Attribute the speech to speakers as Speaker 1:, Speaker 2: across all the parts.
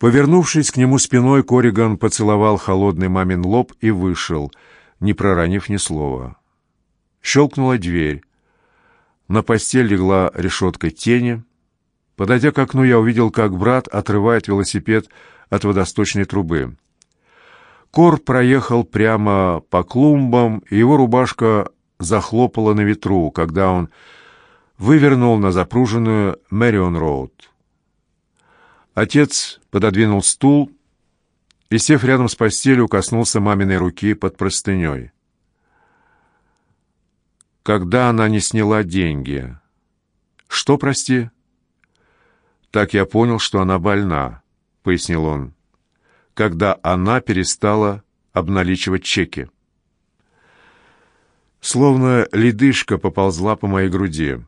Speaker 1: Повернувшись к нему спиной, Кориган поцеловал холодный мамин лоб и вышел, не проронив ни слова. Щелкнула дверь. На постель легла решетка тени. Подойдя к окну, я увидел, как брат отрывает велосипед от водосточной трубы. Кор проехал прямо по клумбам, и его рубашка захлопала на ветру, когда он вывернул на запруженную Мэрион-роуд. Отец пододвинул стул и, сев рядом с постелью, коснулся маминой руки под простыней. Когда она не сняла деньги. «Что, прости?» «Так я понял, что она больна», — пояснил он когда она перестала обналичивать чеки. Словно ледышка поползла по моей груди.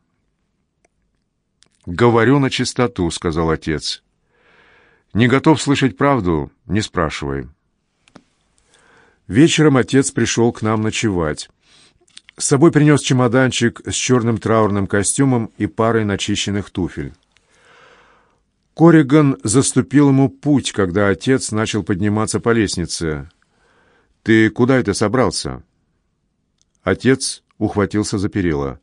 Speaker 1: «Говорю на чистоту», — сказал отец. «Не готов слышать правду? Не спрашивай». Вечером отец пришел к нам ночевать. С собой принес чемоданчик с черным траурным костюмом и парой начищенных туфель. Кориган заступил ему путь, когда отец начал подниматься по лестнице. «Ты куда это собрался?» Отец ухватился за перила.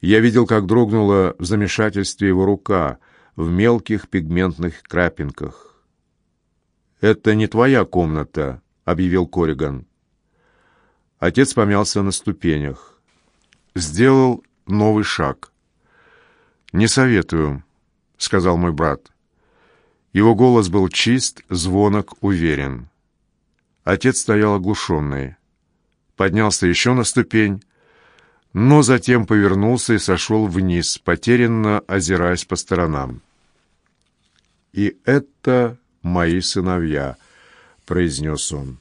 Speaker 1: Я видел, как дрогнула в замешательстве его рука в мелких пигментных крапинках. «Это не твоя комната», — объявил Кориган. Отец помялся на ступенях. Сделал новый шаг. «Не советую», — сказал мой брат. Его голос был чист, звонок, уверен. Отец стоял оглушенный. Поднялся еще на ступень, но затем повернулся и сошел вниз, потерянно озираясь по сторонам. «И это мои сыновья», — произнес он.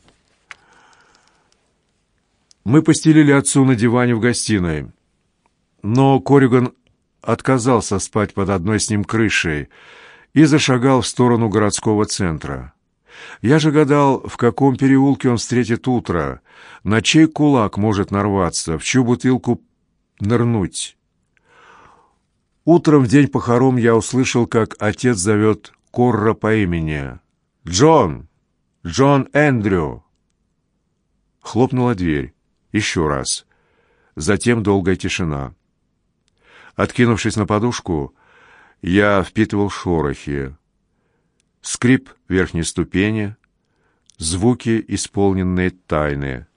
Speaker 1: Мы постелили отцу на диване в гостиной, но Кориган отказался спать под одной с ним крышей и зашагал в сторону городского центра. Я же гадал, в каком переулке он встретит утро, на чей кулак может нарваться, в чью бутылку нырнуть. Утром в день похорон я услышал, как отец зовет Корра по имени. «Джон! Джон Эндрю!» Хлопнула дверь. Еще раз. Затем долгая тишина. Откинувшись на подушку, я впитывал шорохи. Скрип верхней ступени, звуки, исполненные тайны.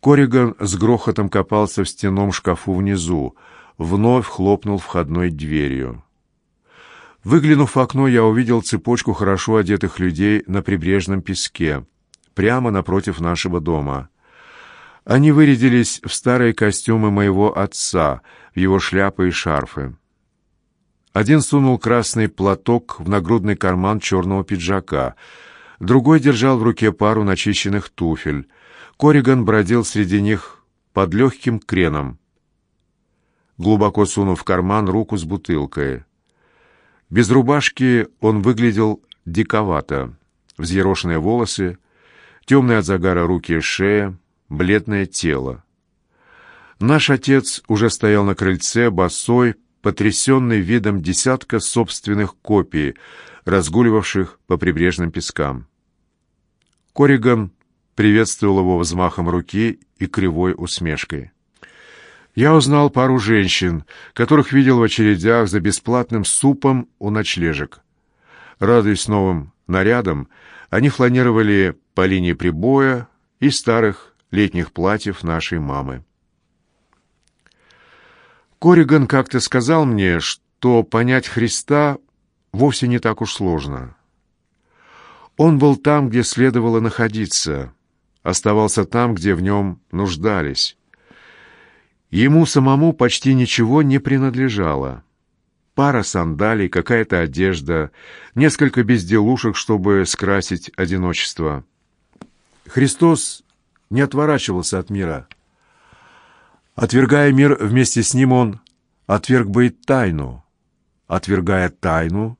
Speaker 1: Кориган с грохотом копался в стенном шкафу внизу, вновь хлопнул входной дверью. Выглянув в окно, я увидел цепочку хорошо одетых людей на прибрежном песке, прямо напротив нашего дома. Они вырядились в старые костюмы моего отца, в его шляпы и шарфы. Один сунул красный платок в нагрудный карман черного пиджака, другой держал в руке пару начищенных туфель. Кориган бродил среди них под легким креном, глубоко сунув в карман руку с бутылкой. Без рубашки он выглядел диковато. Взъерошенные волосы, темные от загара руки и шея, бледное тело. Наш отец уже стоял на крыльце, босой, потрясенный видом десятка собственных копий, разгуливавших по прибрежным пескам. Кориган приветствовал его взмахом руки и кривой усмешкой. Я узнал пару женщин, которых видел в очередях за бесплатным супом у ночлежек. Радуясь новым нарядам, они фланировали по линии прибоя и старых летних платьев нашей мамы. Кориган как-то сказал мне, что понять Христа вовсе не так уж сложно. Он был там, где следовало находиться, оставался там, где в нем нуждались. Ему самому почти ничего не принадлежало. Пара сандалий, какая-то одежда, несколько безделушек, чтобы скрасить одиночество. Христос не отворачивался от мира. Отвергая мир вместе с ним, он отверг бы и тайну. Отвергая тайну,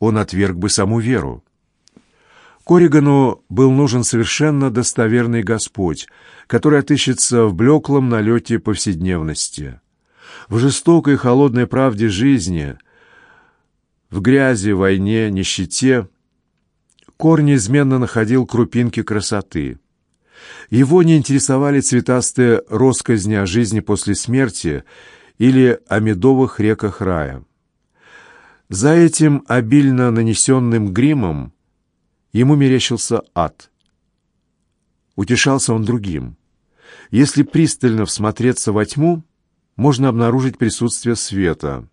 Speaker 1: он отверг бы саму веру. Коригану был нужен совершенно достоверный Господь, который отыщется в блеклом налете повседневности, в жестокой холодной правде жизни, в грязи, войне, нищете, Кор неизменно находил крупинки красоты. Его не интересовали цветастые росказни о жизни после смерти или о медовых реках рая. За этим обильно нанесенным гримом ему мерещился ад. Утешался он другим. Если пристально всмотреться во тьму, можно обнаружить присутствие света,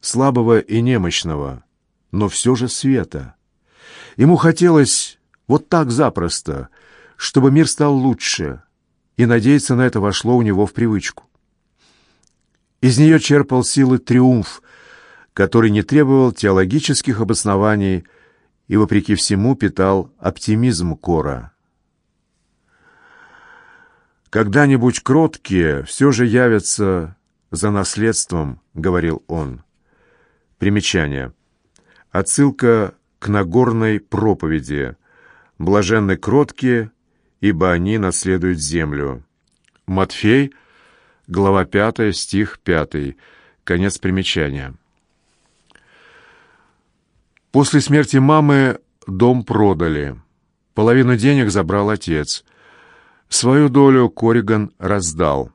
Speaker 1: слабого и немощного, но все же света. Ему хотелось вот так запросто, чтобы мир стал лучше, и надеяться на это вошло у него в привычку. Из нее черпал силы триумф, который не требовал теологических обоснований и, вопреки всему, питал оптимизм Кора. «Когда-нибудь кроткие все же явятся за наследством», — говорил он. Примечание. Отсылка к Нагорной проповеди. «Блаженны кроткие, ибо они наследуют землю». Матфей, глава 5, стих 5. Конец примечания. После смерти мамы дом продали. Половину денег забрал отец. Свою долю Кориган раздал.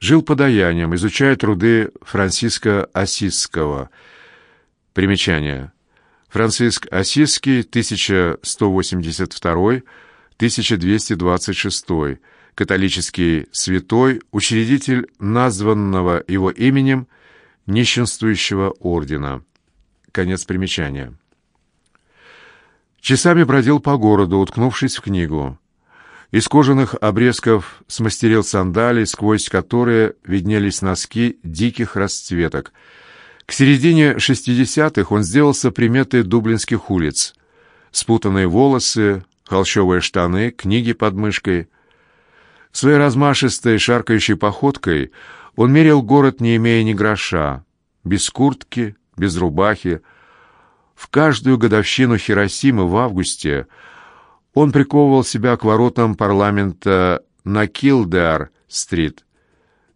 Speaker 1: Жил подаянием, изучая труды Франциска Осисского. Примечание. Франциск Осиский, 1182-1226, католический святой, учредитель названного его именем нищенствующего ордена. Конец примечания. Часами бродил по городу, уткнувшись в книгу. Из кожаных обрезков смастерил сандалии, сквозь которые виднелись носки диких расцветок — к середине шестидесятых он сделался приметой дублинских улиц. Спутанные волосы, холщовые штаны, книги под мышкой. Своей размашистой, шаркающей походкой он мерил город, не имея ни гроша, без куртки, без рубахи. В каждую годовщину Хиросимы в августе он приковывал себя к воротам парламента на Килдеар-стрит.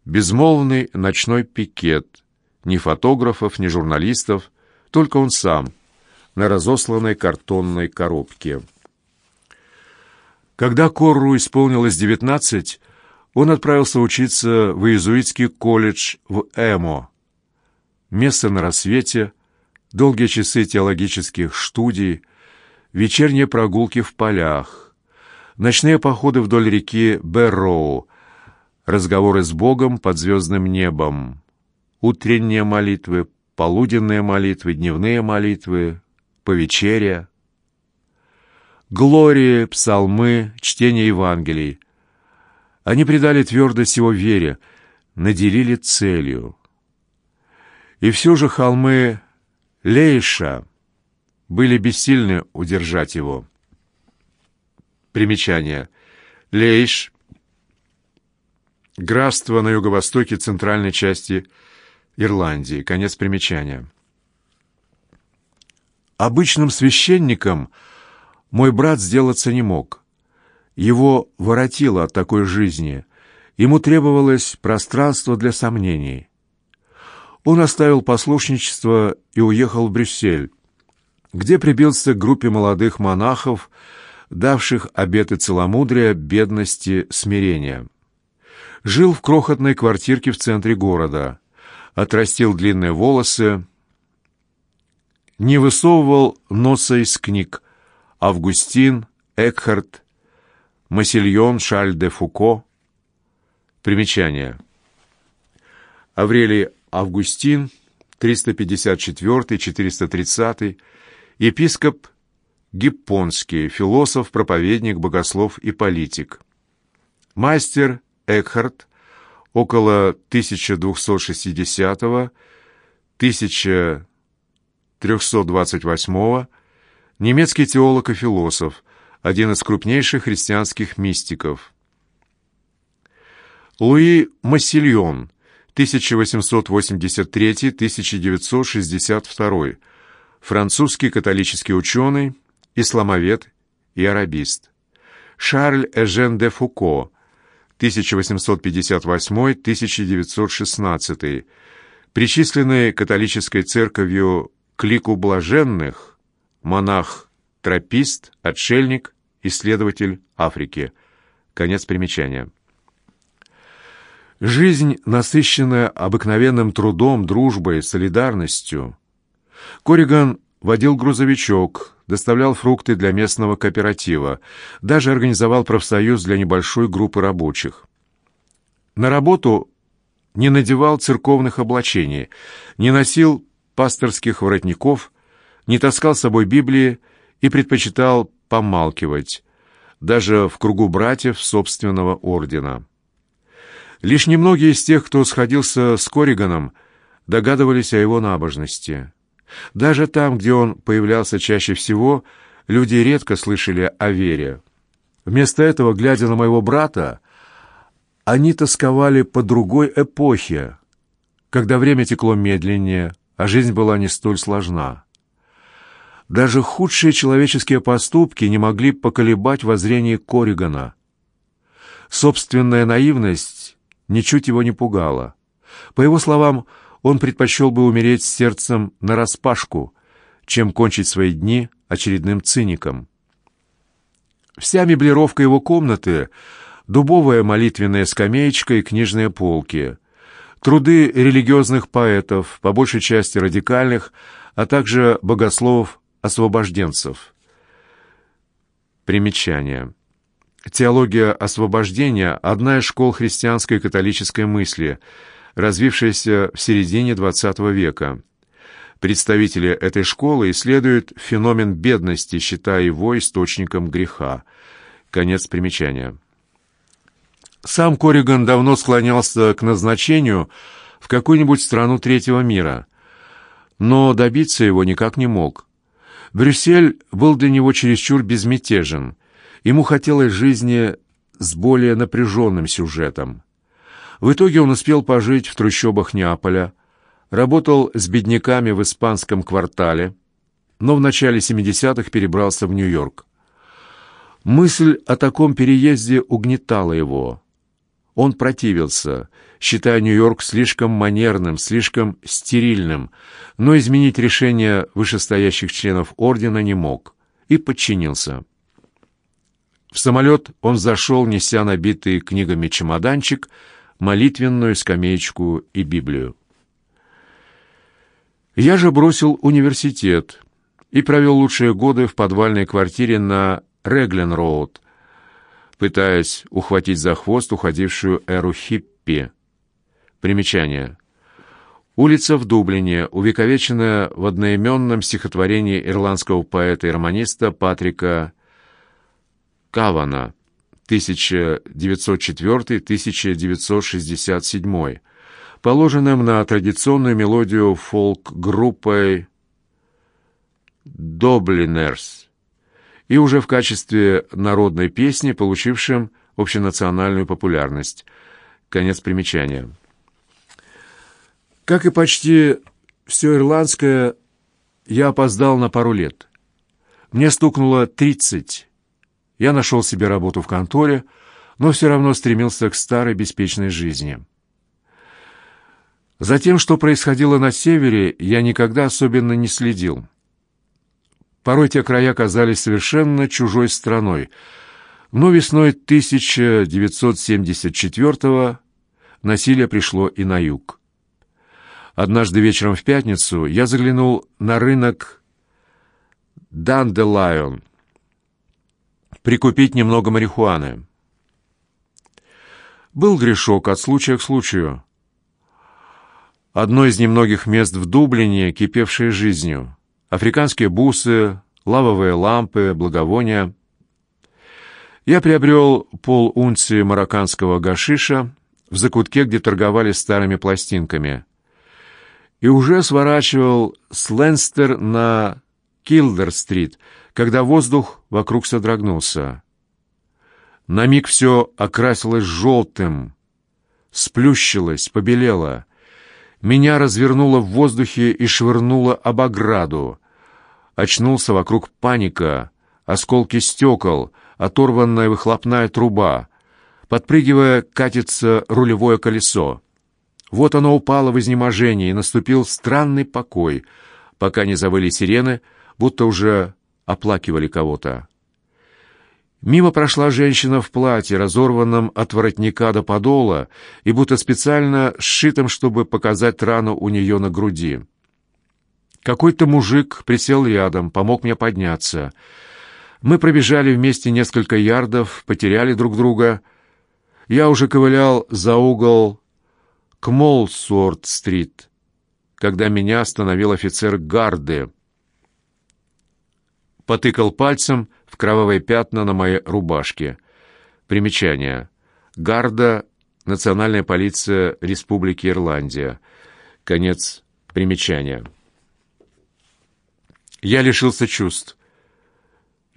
Speaker 1: Безмолвный ночной пикет — ни фотографов, ни журналистов, только он сам на разосланной картонной коробке. Когда Корру исполнилось девятнадцать, он отправился учиться в иезуитский колледж в Эмо. Место на рассвете, долгие часы теологических студий, вечерние прогулки в полях, ночные походы вдоль реки Берроу, разговоры с Богом под звездным небом, утренние молитвы, полуденные молитвы, дневные молитвы, повечерия, глории, псалмы, чтение Евангелий. Они придали твердость его вере, наделили целью. И все же холмы Лейша были бессильны удержать его. Примечание. Лейш — графство на юго-востоке центральной части Ирландии. Конец примечания. Обычным священником мой брат сделаться не мог. Его воротило от такой жизни. Ему требовалось пространство для сомнений. Он оставил послушничество и уехал в Брюссель, где прибился к группе молодых монахов, давших обеты целомудрия, бедности, смирения. Жил в крохотной квартирке в центре города отрастил длинные волосы, не высовывал носа из книг Августин, Экхарт, Массильон, Шаль де Фуко. Примечание. Аврелий Августин, 354-430, епископ Гиппонский, философ, проповедник, богослов и политик. Мастер Экхарт, около 1260-1328 немецкий теолог и философ, один из крупнейших христианских мистиков. Луи Массильон, 1883-1962, французский католический ученый, исламовед и арабист. Шарль Эжен де Фуко, 1858-1916, причисленный католической церковью к лику блаженных, монах тропист, отшельник, исследователь Африки. Конец примечания. Жизнь, насыщенная обыкновенным трудом, дружбой, солидарностью. Кориган водил грузовичок, доставлял фрукты для местного кооператива, даже организовал профсоюз для небольшой группы рабочих. На работу не надевал церковных облачений, не носил пасторских воротников, не таскал с собой Библии и предпочитал помалкивать, даже в кругу братьев собственного ордена. Лишь немногие из тех, кто сходился с Кориганом, догадывались о его набожности. Даже там, где он появлялся чаще всего, люди редко слышали о вере. Вместо этого, глядя на моего брата, они тосковали по другой эпохе, когда время текло медленнее, а жизнь была не столь сложна. Даже худшие человеческие поступки не могли поколебать воззрение Коригана. Собственная наивность ничуть его не пугала. По его словам, он предпочел бы умереть с сердцем нараспашку, чем кончить свои дни очередным циником. Вся меблировка его комнаты — дубовая молитвенная скамеечка и книжные полки, труды религиозных поэтов, по большей части радикальных, а также богословов-освобожденцев. Примечание. Теология освобождения – одна из школ христианской католической мысли – развившаяся в середине XX века. Представители этой школы исследуют феномен бедности, считая его источником греха. Конец примечания. Сам Кориган давно склонялся к назначению в какую-нибудь страну третьего мира, но добиться его никак не мог. Брюссель был для него чересчур безмятежен. Ему хотелось жизни с более напряженным сюжетом. В итоге он успел пожить в трущобах Неаполя, работал с бедняками в испанском квартале, но в начале 70-х перебрался в Нью-Йорк. Мысль о таком переезде угнетала его. Он противился, считая Нью-Йорк слишком манерным, слишком стерильным, но изменить решение вышестоящих членов ордена не мог и подчинился. В самолет он зашел, неся набитый книгами чемоданчик – молитвенную скамеечку и Библию. Я же бросил университет и провел лучшие годы в подвальной квартире на Реглен-Роуд, пытаясь ухватить за хвост уходившую эру хиппи. Примечание. Улица в Дублине, увековеченная в одноименном стихотворении ирландского поэта и романиста Патрика Кавана 1904-1967, положенным на традиционную мелодию фолк-группой «Доблинерс» и уже в качестве народной песни, получившим общенациональную популярность. Конец примечания. Как и почти все ирландское, я опоздал на пару лет. Мне стукнуло тридцать, я нашел себе работу в конторе, но все равно стремился к старой беспечной жизни. За тем, что происходило на севере, я никогда особенно не следил. Порой те края казались совершенно чужой страной, но весной 1974-го насилие пришло и на юг. Однажды вечером в пятницу я заглянул на рынок Данделайон — прикупить немного марихуаны. Был грешок от случая к случаю. Одно из немногих мест в Дублине, кипевшее жизнью. Африканские бусы, лавовые лампы, благовония. Я приобрел пол унции марокканского гашиша в закутке, где торговали старыми пластинками. И уже сворачивал с Ленстер на Килдер-стрит, когда воздух вокруг содрогнулся. На миг все окрасилось желтым, сплющилось, побелело. Меня развернуло в воздухе и швырнуло об ограду. Очнулся вокруг паника, осколки стекол, оторванная выхлопная труба. Подпрыгивая, катится рулевое колесо. Вот оно упало в изнеможении, и наступил странный покой, пока не завыли сирены, будто уже оплакивали кого-то. Мимо прошла женщина в платье, разорванном от воротника до подола и будто специально сшитом, чтобы показать рану у нее на груди. Какой-то мужик присел рядом, помог мне подняться. Мы пробежали вместе несколько ярдов, потеряли друг друга. Я уже ковылял за угол к Молсуорт-стрит, когда меня остановил офицер гарды. Потыкал пальцем в кровавые пятна на моей рубашке. Примечание. Гарда — Национальная полиция Республики Ирландия. Конец примечания. Я лишился чувств.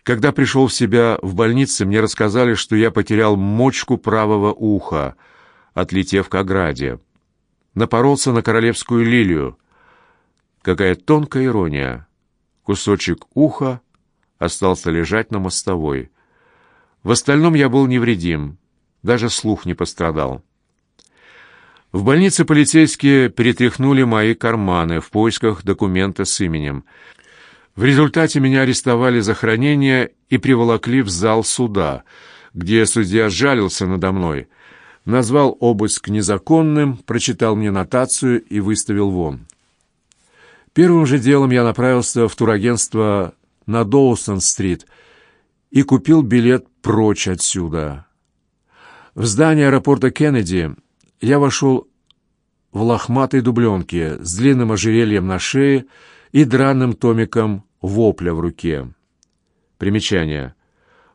Speaker 1: Когда пришел в себя в больнице, мне рассказали, что я потерял мочку правого уха, отлетев к ограде. Напоролся на королевскую лилию. Какая тонкая ирония. Кусочек уха остался лежать на мостовой. В остальном я был невредим, даже слух не пострадал. В больнице полицейские перетряхнули мои карманы в поисках документа с именем. В результате меня арестовали за хранение и приволокли в зал суда, где судья жалился надо мной, назвал обыск незаконным, прочитал мне нотацию и выставил вон. Первым же делом я направился в турагентство на Доусон-стрит и купил билет прочь отсюда. В здание аэропорта Кеннеди я вошел в лохматой дубленке с длинным ожерельем на шее и драным томиком вопля в руке. Примечание.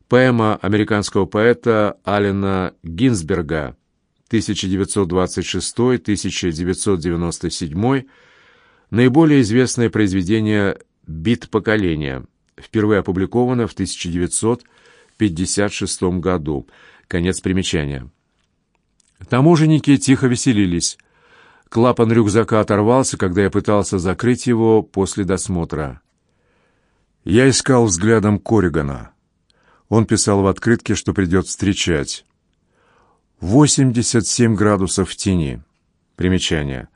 Speaker 1: Поэма американского поэта Алена Гинзберга 1926-1997, наиболее известное произведение «Бит поколения», впервые опубликовано в 1956 году. Конец примечания. Таможенники тихо веселились. Клапан рюкзака оторвался, когда я пытался закрыть его после досмотра. Я искал взглядом Коригана. Он писал в открытке, что придет встречать. 87 градусов в тени. Примечание.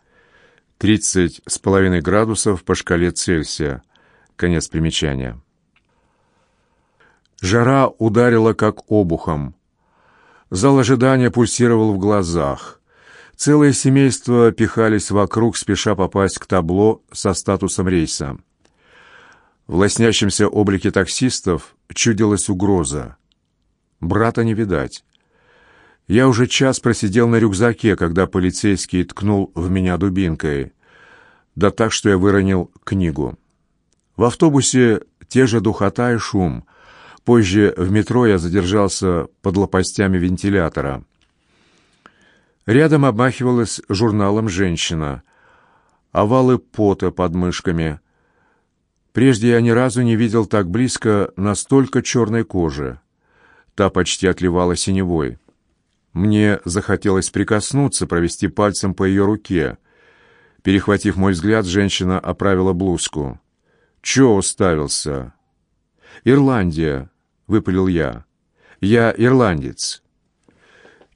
Speaker 1: 30 с половиной градусов по шкале Цельсия. Конец примечания. Жара ударила как обухом. Зал ожидания пульсировал в глазах. Целое семейство пихались вокруг, спеша попасть к табло со статусом рейса. В лоснящемся облике таксистов чудилась угроза. Брата не видать. Я уже час просидел на рюкзаке, когда полицейский ткнул в меня дубинкой. Да так, что я выронил книгу. В автобусе те же духота и шум. Позже в метро я задержался под лопастями вентилятора. Рядом обмахивалась журналом женщина. Овалы пота под мышками — Прежде я ни разу не видел так близко настолько черной кожи. Та почти отливала синевой. Мне захотелось прикоснуться, провести пальцем по ее руке. Перехватив мой взгляд, женщина оправила блузку. «Чё уставился?» «Ирландия», — выпалил я. «Я ирландец».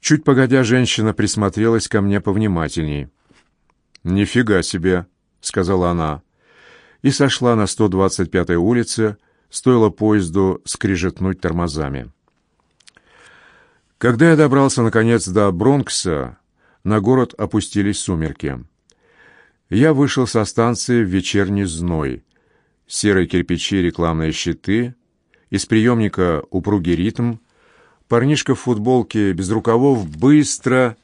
Speaker 1: Чуть погодя, женщина присмотрелась ко мне повнимательней. «Нифига себе», — сказала она и сошла на 125-й улице, стоило поезду скрижетнуть тормозами. Когда я добрался, наконец, до Бронкса, на город опустились сумерки. Я вышел со станции в вечерний зной. Серые кирпичи, рекламные щиты, из приемника упругий ритм. Парнишка в футболке без рукавов быстро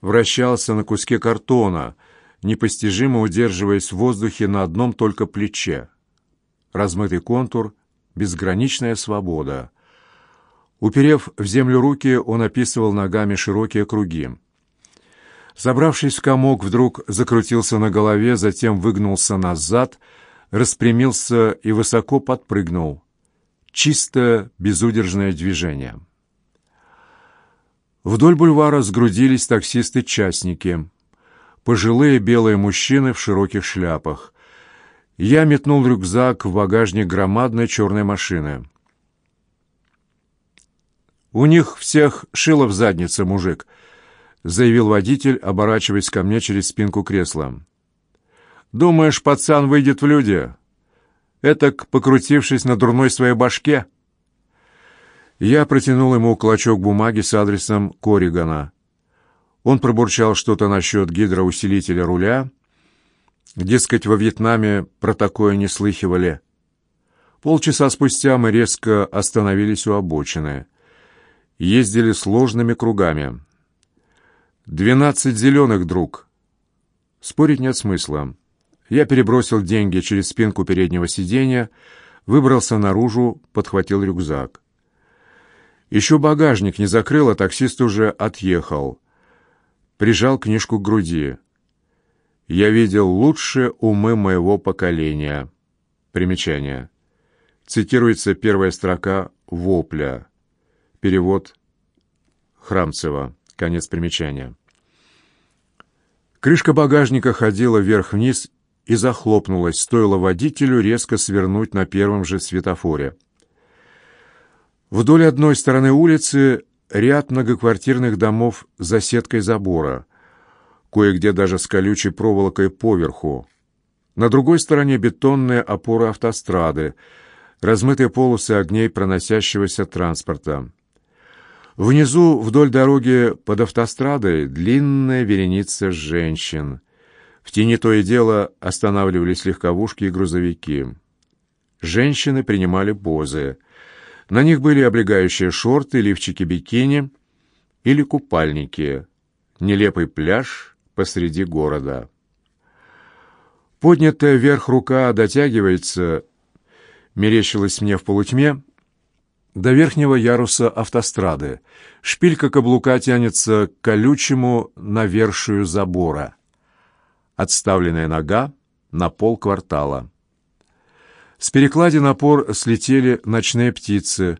Speaker 1: вращался на куске картона, непостижимо удерживаясь в воздухе на одном только плече. Размытый контур, безграничная свобода. Уперев в землю руки, он описывал ногами широкие круги. Забравшись в комок, вдруг закрутился на голове, затем выгнулся назад, распрямился и высоко подпрыгнул. Чисто безудержное движение. Вдоль бульвара сгрудились таксисты-частники пожилые белые мужчины в широких шляпах. Я метнул рюкзак в багажник громадной черной машины. «У них всех шило в заднице, мужик», — заявил водитель, оборачиваясь ко мне через спинку кресла. «Думаешь, пацан выйдет в люди? Этак покрутившись на дурной своей башке. Я протянул ему клочок бумаги с адресом Коригана. Он пробурчал что-то насчет гидроусилителя руля. Дескать, во Вьетнаме про такое не слыхивали. Полчаса спустя мы резко остановились у обочины. Ездили сложными кругами. «Двенадцать зеленых, друг». Спорить нет смысла. Я перебросил деньги через спинку переднего сиденья, выбрался наружу, подхватил рюкзак. Еще багажник не закрыл, а таксист уже отъехал. Прижал книжку к груди. «Я видел лучшие умы моего поколения». Примечание. Цитируется первая строка «Вопля». Перевод Храмцева. Конец примечания. Крышка багажника ходила вверх-вниз и захлопнулась, стоило водителю резко свернуть на первом же светофоре. Вдоль одной стороны улицы ряд многоквартирных домов за сеткой забора, кое-где даже с колючей проволокой поверху. На другой стороне бетонные опоры автострады, размытые полосы огней проносящегося транспорта. Внизу, вдоль дороги под автострадой, длинная вереница женщин. В тени то и дело останавливались легковушки и грузовики. Женщины принимали позы. На них были облегающие шорты, лифчики бикини или купальники. Нелепый пляж посреди города. Поднятая вверх рука дотягивается, мерещилась мне в полутьме, до верхнего яруса автострады. Шпилька каблука тянется к колючему навершию забора. Отставленная нога на полквартала. С переклади напор слетели ночные птицы.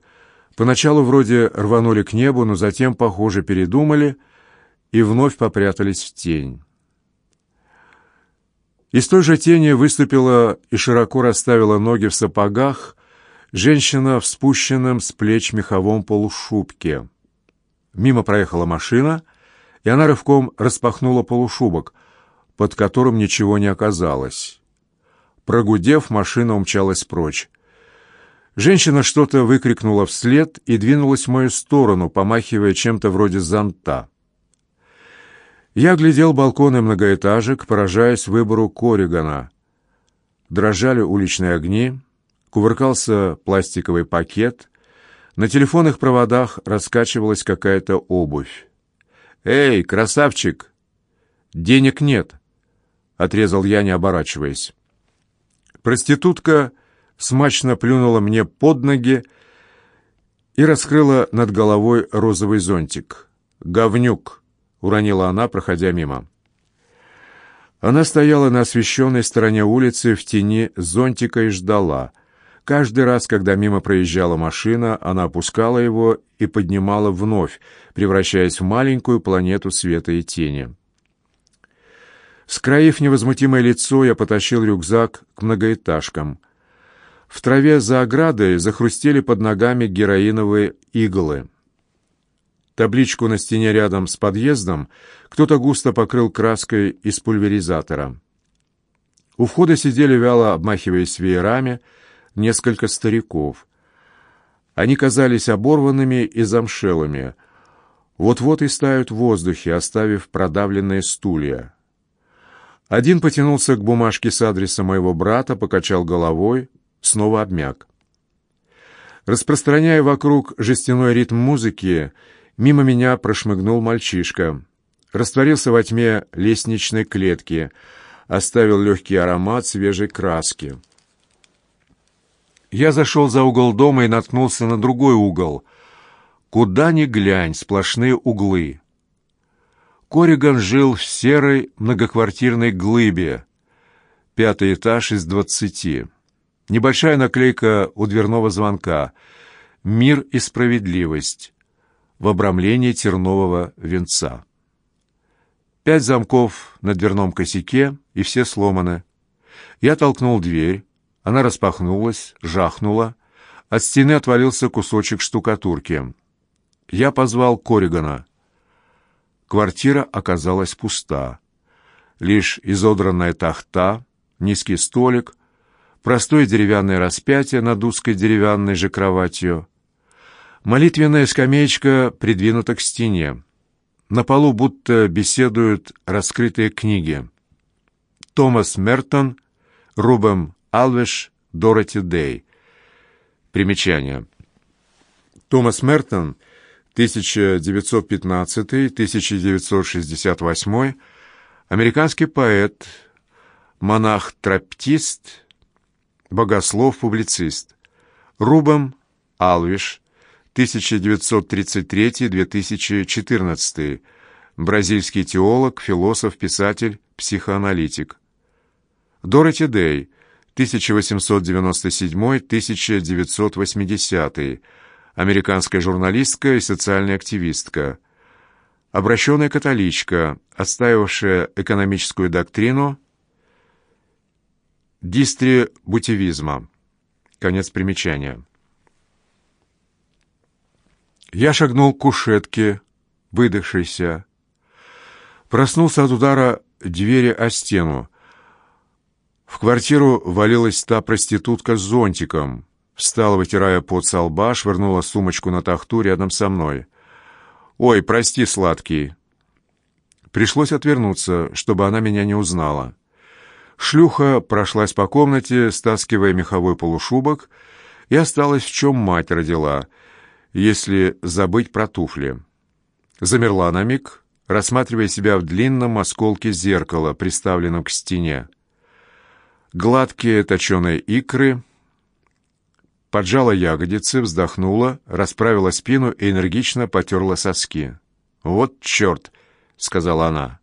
Speaker 1: Поначалу вроде рванули к небу, но затем, похоже, передумали и вновь попрятались в тень. Из той же тени выступила и широко расставила ноги в сапогах женщина в спущенном с плеч меховом полушубке. Мимо проехала машина, и она рывком распахнула полушубок, под которым ничего не оказалось. Прогудев, машина умчалась прочь. Женщина что-то выкрикнула вслед и двинулась в мою сторону, помахивая чем-то вроде зонта. Я глядел балконы многоэтажек, поражаясь выбору Коригана. Дрожали уличные огни, кувыркался пластиковый пакет, на телефонных проводах раскачивалась какая-то обувь. «Эй, красавчик! Денег нет!» — отрезал я, не оборачиваясь. Проститутка смачно плюнула мне под ноги и раскрыла над головой розовый зонтик. «Говнюк!» — уронила она, проходя мимо. Она стояла на освещенной стороне улицы в тени зонтика и ждала. Каждый раз, когда мимо проезжала машина, она опускала его и поднимала вновь, превращаясь в маленькую планету света и тени. Скроив невозмутимое лицо, я потащил рюкзак к многоэтажкам. В траве за оградой захрустели под ногами героиновые иглы. Табличку на стене рядом с подъездом кто-то густо покрыл краской из пульверизатора. У входа сидели вяло, обмахиваясь веерами, несколько стариков. Они казались оборванными и замшелыми. Вот-вот и стают в воздухе, оставив продавленные стулья. Один потянулся к бумажке с адресом моего брата, покачал головой, снова обмяк. Распространяя вокруг жестяной ритм музыки, мимо меня прошмыгнул мальчишка. Растворился во тьме лестничной клетки, оставил легкий аромат свежей краски. Я зашел за угол дома и наткнулся на другой угол. Куда ни глянь, сплошные углы. Кориган жил в серой многоквартирной глыбе, пятый этаж из двадцати. Небольшая наклейка у дверного звонка «Мир и справедливость» в обрамлении тернового венца. Пять замков на дверном косяке, и все сломаны. Я толкнул дверь, она распахнулась, жахнула, от стены отвалился кусочек штукатурки. Я позвал Коригана. Квартира оказалась пуста. Лишь изодранная тахта, низкий столик, простое деревянное распятие над узкой деревянной же кроватью. Молитвенная скамеечка придвинута к стене. На полу будто беседуют раскрытые книги. Томас Мертон, Рубем Алвеш, Дороти Дей. Примечание. Томас Мертон, 1915-1968, американский поэт, монах-траптист, богослов-публицист. Рубем Алвиш, 1933-2014, бразильский теолог, философ, писатель, психоаналитик. Дороти Дей, 1897-1980, американская журналистка и социальная активистка. Обращенная католичка, отстаивавшая экономическую доктрину дистрибутивизма. Конец примечания. Я шагнул к кушетке, выдохшийся. Проснулся от удара двери о стену. В квартиру валилась та проститутка с зонтиком. Встала, вытирая пот со лба, швырнула сумочку на тахту рядом со мной. «Ой, прости, сладкий». Пришлось отвернуться, чтобы она меня не узнала. Шлюха прошлась по комнате, стаскивая меховой полушубок, и осталась в чем мать родила — если забыть про туфли. Замерла на миг, рассматривая себя в длинном осколке зеркала, приставленном к стене. Гладкие точеные икры, поджала ягодицы, вздохнула, расправила спину и энергично потерла соски. «Вот черт!» — сказала она.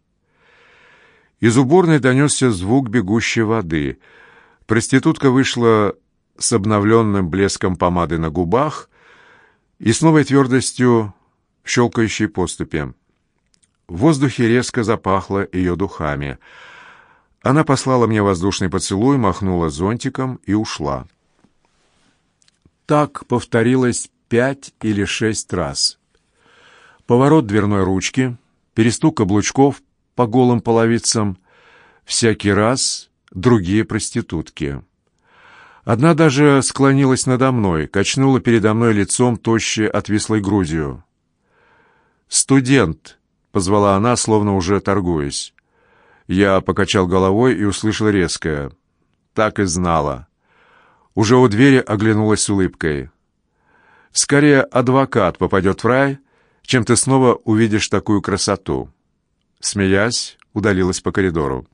Speaker 1: Из уборной донесся звук бегущей воды. Проститутка вышла с обновленным блеском помады на губах и с новой твердостью в щелкающей поступе. В воздухе резко запахло ее духами. Она послала мне воздушный поцелуй, махнула зонтиком и ушла. Так повторилось пять или шесть раз. Поворот дверной ручки, перестук каблучков по голым половицам, всякий раз другие проститутки. Одна даже склонилась надо мной, качнула передо мной лицом тощей отвислой грудью. «Студент!» — позвала она, словно уже торгуясь. Я покачал головой и услышал резкое. Так и знала. Уже у двери оглянулась с улыбкой. «Скорее адвокат попадет в рай, чем ты снова увидишь такую красоту». Смеясь, удалилась по коридору.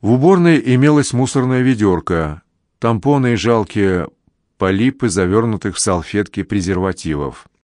Speaker 1: В уборной имелась мусорная ведерко, тампоны и жалкие полипы, завернутых в салфетки презервативов.